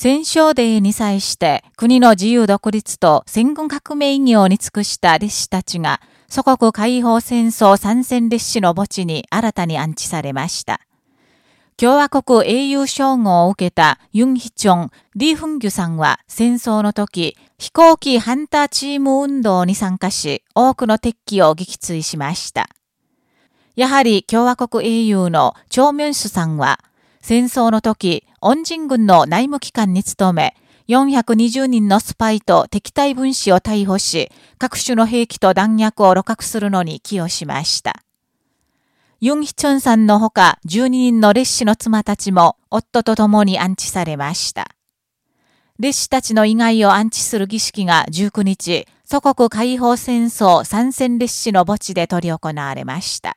戦勝デーに際して国の自由独立と戦軍革命業に尽くした列士たちが祖国解放戦争参戦列士の墓地に新たに安置されました。共和国英雄称号を受けたユン・ヒチョン、リー・フンギュさんは戦争の時、飛行機ハンターチーム運動に参加し、多くの敵機を撃墜しました。やはり共和国英雄のチョーミョンスさんは、戦争の時、恩人軍の内務機関に勤め、420人のスパイと敵対分子を逮捕し、各種の兵器と弾薬を露獲するのに寄与しました。ユンヒチョンさんのほか12人の列士の妻たちも夫と共に安置されました。列士たちの遺骸を安置する儀式が19日、祖国解放戦争参戦列士の墓地で執り行われました。